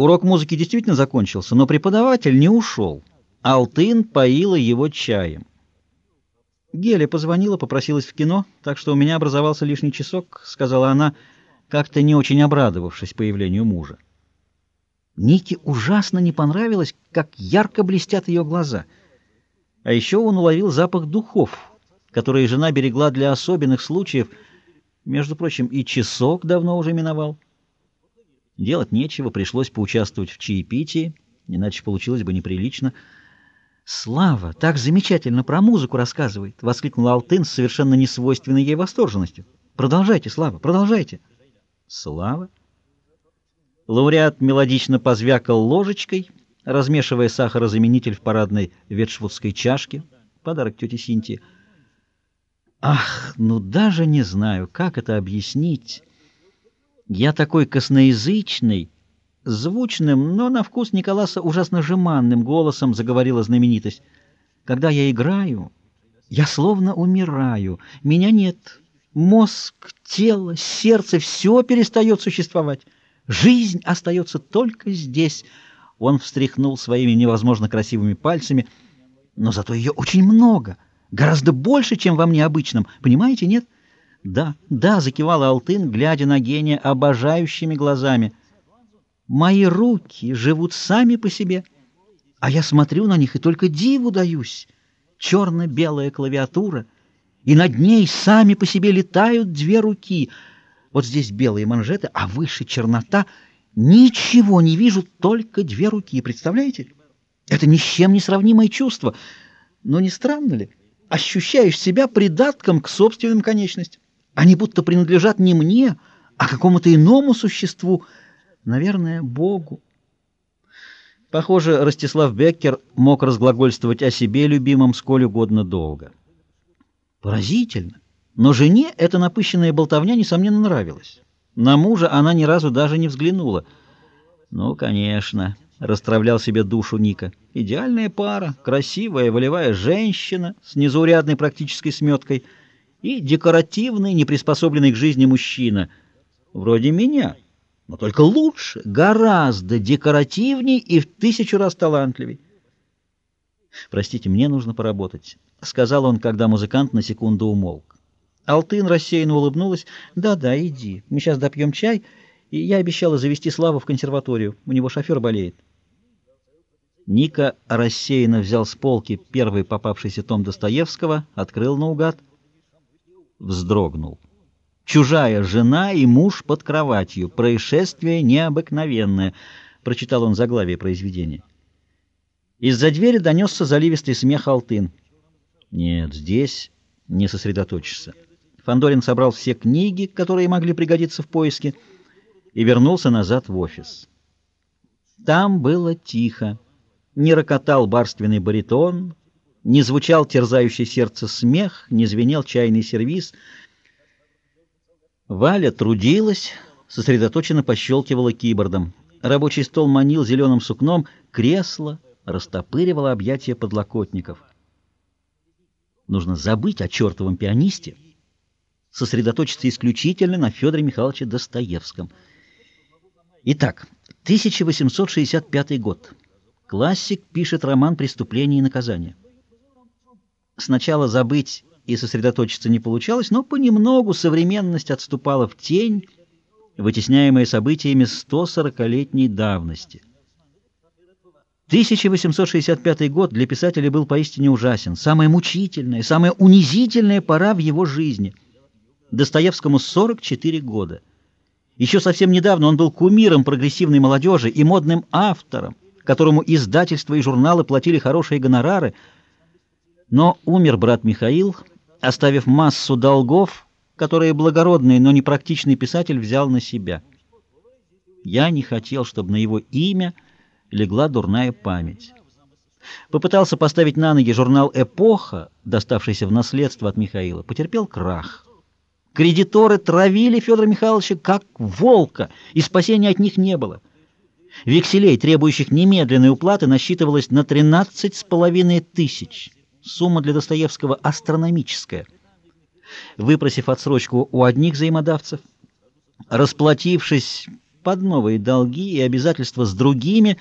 Урок музыки действительно закончился, но преподаватель не ушел. Алтын поила его чаем. Геля позвонила, попросилась в кино, так что у меня образовался лишний часок, сказала она, как-то не очень обрадовавшись появлению мужа. Нике ужасно не понравилось, как ярко блестят ее глаза. А еще он уловил запах духов, которые жена берегла для особенных случаев. Между прочим, и часок давно уже миновал. Делать нечего, пришлось поучаствовать в чаепитии, иначе получилось бы неприлично. «Слава так замечательно про музыку рассказывает!» — воскликнул Алтын с совершенно несвойственной ей восторженностью. «Продолжайте, Слава, продолжайте!» «Слава?» Лауреат мелодично позвякал ложечкой, размешивая сахарозаменитель в парадной ветшвудской чашке. Подарок тете Синтии. «Ах, ну даже не знаю, как это объяснить. Я такой косноязычный!» Звучным, но на вкус Николаса ужасно жеманным голосом заговорила знаменитость. «Когда я играю, я словно умираю. Меня нет. Мозг, тело, сердце — все перестает существовать. Жизнь остается только здесь». Он встряхнул своими невозможно красивыми пальцами, но зато ее очень много, гораздо больше, чем во мне обычном. Понимаете, нет? Да, да, закивала Алтын, глядя на гения обожающими глазами — Мои руки живут сами по себе, а я смотрю на них и только диву даюсь. Черно-белая клавиатура, и над ней сами по себе летают две руки. Вот здесь белые манжеты, а выше чернота. Ничего не вижу, только две руки. Представляете? Это ни с чем не сравнимое чувство. Но не странно ли? Ощущаешь себя придатком к собственным конечностям. Они будто принадлежат не мне, а какому-то иному существу — Наверное, Богу. Похоже, Ростислав Беккер мог разглагольствовать о себе любимом сколь угодно долго. Поразительно. Но жене эта напыщенная болтовня, несомненно, нравилась. На мужа она ни разу даже не взглянула. «Ну, конечно», — расстравлял себе душу Ника. «Идеальная пара, красивая, волевая женщина с незаурядной практической сметкой и декоративный, неприспособленный к жизни мужчина, вроде меня» но только лучше, гораздо декоративней и в тысячу раз талантливей. «Простите, мне нужно поработать», — сказал он, когда музыкант на секунду умолк. Алтын рассеянно улыбнулась. «Да-да, иди. Мы сейчас допьем чай, и я обещала завести Славу в консерваторию. У него шофер болеет». Ника рассеянно взял с полки первый попавшийся том Достоевского, открыл наугад, вздрогнул. Чужая жена и муж под кроватью. Происшествие необыкновенное. Прочитал он заглавие произведения. Из-за двери донесся заливистый смех Алтын. Нет, здесь не сосредоточишься. Фандорин собрал все книги, которые могли пригодиться в поиске, и вернулся назад в офис. Там было тихо. Не рокотал барственный баритон, не звучал терзающий сердце смех, не звенел чайный сервиз — Валя трудилась, сосредоточенно пощелкивала кибордом. Рабочий стол манил зеленым сукном, кресло растопыривало объятия подлокотников. Нужно забыть о чертовом пианисте, сосредоточиться исключительно на Федоре Михайловиче Достоевском. Итак, 1865 год. Классик пишет роман «Преступление и наказание». Сначала забыть и сосредоточиться не получалось, но понемногу современность отступала в тень, вытесняемая событиями 140-летней давности. 1865 год для писателя был поистине ужасен, самая мучительная, самая унизительная пора в его жизни. Достоевскому 44 года. Еще совсем недавно он был кумиром прогрессивной молодежи и модным автором, которому издательства и журналы платили хорошие гонорары – но умер брат Михаил, оставив массу долгов, которые благородный, но непрактичный писатель взял на себя. Я не хотел, чтобы на его имя легла дурная память. Попытался поставить на ноги журнал «Эпоха», доставшийся в наследство от Михаила, потерпел крах. Кредиторы травили Федора Михайловича как волка, и спасения от них не было. Векселей, требующих немедленной уплаты, насчитывалось на 13 с половиной тысяч. Сумма для Достоевского астрономическая. Выпросив отсрочку у одних взаимодавцев, расплатившись под новые долги и обязательства с другими,